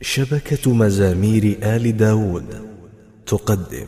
شبكة مزامير آل داود تقدم.